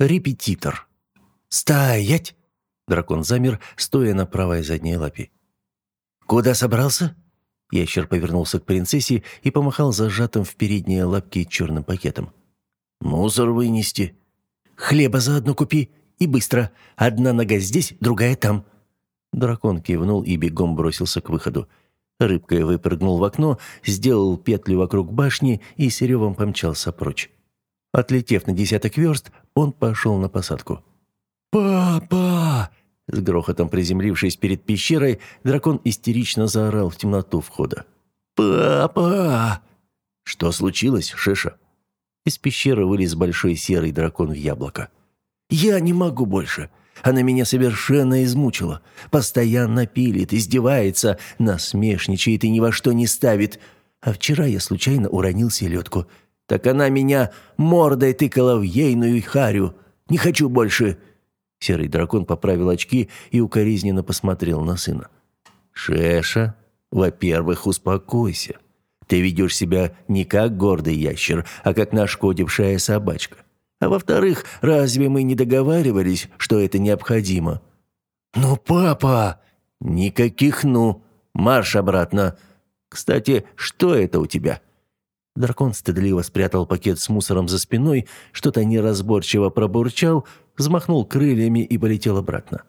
Репетитор. «Стоять!» Дракон замер, стоя на правой задней лапе. «Куда собрался?» Ящер повернулся к принцессе и помахал зажатым в передние лапки черным пакетом. «Мусор вынести». «Хлеба заодно купи. И быстро. Одна нога здесь, другая там». Дракон кивнул и бегом бросился к выходу. Рыбкой выпрыгнул в окно, сделал петлю вокруг башни и с ревом помчался прочь. Отлетев на десяток верст, он пошел на посадку. «Папа!» С грохотом приземлившись перед пещерой, дракон истерично заорал в темноту входа. «Папа!» «Что случилось, Шиша?» Из пещеры вылез большой серый дракон в яблоко. «Я не могу больше. Она меня совершенно измучила. Постоянно пилит, издевается, насмешничает и ни во что не ставит. А вчера я случайно уронил селедку. Так она меня мордой тыкала в ейную харю. Не хочу больше!» Серый дракон поправил очки и укоризненно посмотрел на сына. «Шеша, во-первых, успокойся. Ты ведешь себя не как гордый ящер, а как нашкодившая собачка. А во-вторых, разве мы не договаривались, что это необходимо?» «Ну, папа!» «Никаких «ну». Марш обратно. Кстати, что это у тебя?» Дракон стыдливо спрятал пакет с мусором за спиной, что-то неразборчиво пробурчал, взмахнул крыльями и полетел обратно.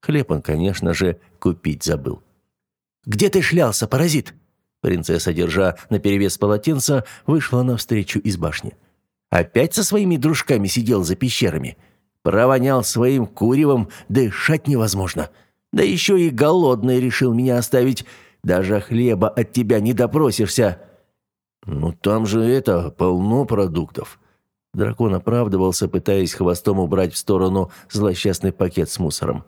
Хлеб он, конечно же, купить забыл. «Где ты шлялся, паразит?» Принцесса, держа наперевес полотенца, вышла навстречу из башни. «Опять со своими дружками сидел за пещерами. Провонял своим куревом, дышать невозможно. Да еще и голодный решил меня оставить. Даже хлеба от тебя не допросишься». «Ну там же это, полно продуктов», Дракон оправдывался, пытаясь хвостом убрать в сторону злосчастный пакет с мусором.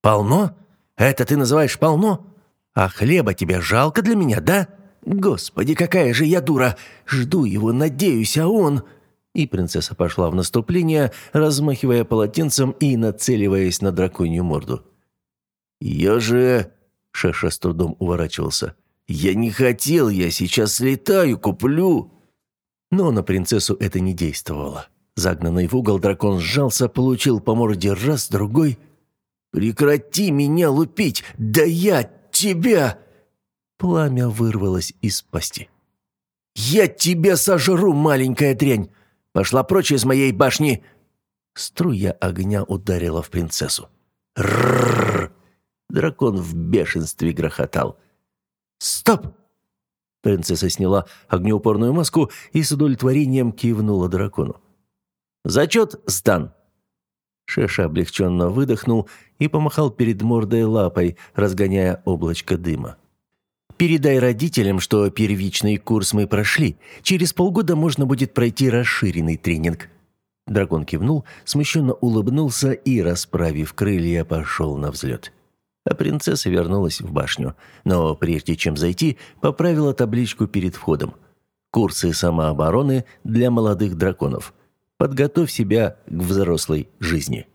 «Полно? Это ты называешь полно? А хлеба тебе жалко для меня, да? Господи, какая же я дура! Жду его, надеюсь, а он...» И принцесса пошла в наступление, размахивая полотенцем и нацеливаясь на драконью морду. «Я же...» — Шаша с трудом уворачивался. «Я не хотел, я сейчас слетаю, куплю...» Но на принцессу это не действовало. Загнанный в угол дракон сжался, получил по морде раз, другой. «Прекрати меня лупить! Да я тебя!» Пламя вырвалось из пасти. «Я тебя сожру, маленькая дрянь! Пошла прочь из моей башни!» Струя огня ударила в принцессу. «Ррррр!» Дракон в бешенстве грохотал. «Стоп!» Принцесса сняла огнеупорную маску и с удовлетворением кивнула дракону. «Зачет сдан!» Шеша облегченно выдохнул и помахал перед мордой лапой, разгоняя облачко дыма. «Передай родителям, что первичный курс мы прошли. Через полгода можно будет пройти расширенный тренинг». Дракон кивнул, смущенно улыбнулся и, расправив крылья, пошел на взлет а принцесса вернулась в башню. Но прежде чем зайти, поправила табличку перед входом. «Курсы самообороны для молодых драконов. Подготовь себя к взрослой жизни».